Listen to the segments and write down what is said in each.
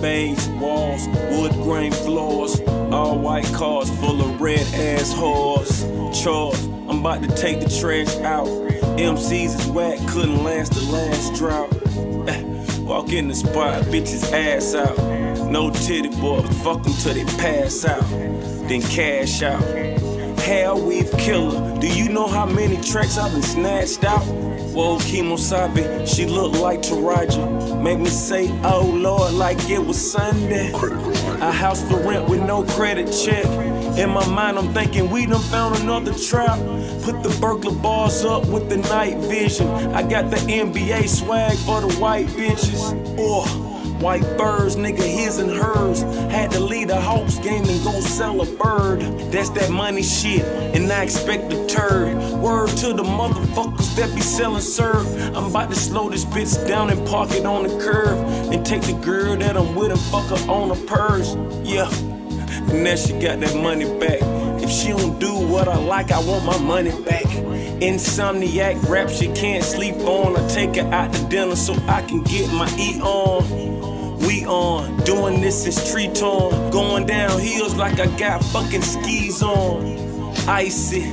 beige walls, wood grain floors, all white cars full of red ass whores. Chores, I'm about to take the trash out. MCs is whack, couldn't last the last drought. Eh, Walk in the spot, bitches ass out. No titty boy, fuck them till they pass out. Then cash out. Hell weave killer. Do you know how many tracks I've been snatched out? Whoa, Kimosabe, she look like Taraji. Make me say, oh Lord, like it was Sunday. A house for rent with no credit check. In my mind, I'm thinking we done found another trap. Put the burglar bars up with the night vision. I got the NBA swag for the white bitches. Oh. White birds, nigga, his and hers. Had go sell a bird. That's that money shit, and I expect a turd. Word to the motherfuckers that be selling serve. I'm about to slow this bitch down and park it on the curb. And take the girl that I'm with and fuck her on her purse. Yeah, and now she got that money back. If she don't do what I like, I want my money back. Insomniac rap she can't sleep on. I take her out to dinner so I can get my E on. We on, doing this since tree torn. Going down hills like I got fucking skis on. Icy,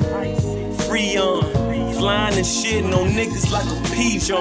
free on. Flying and shitting on niggas like a pigeon.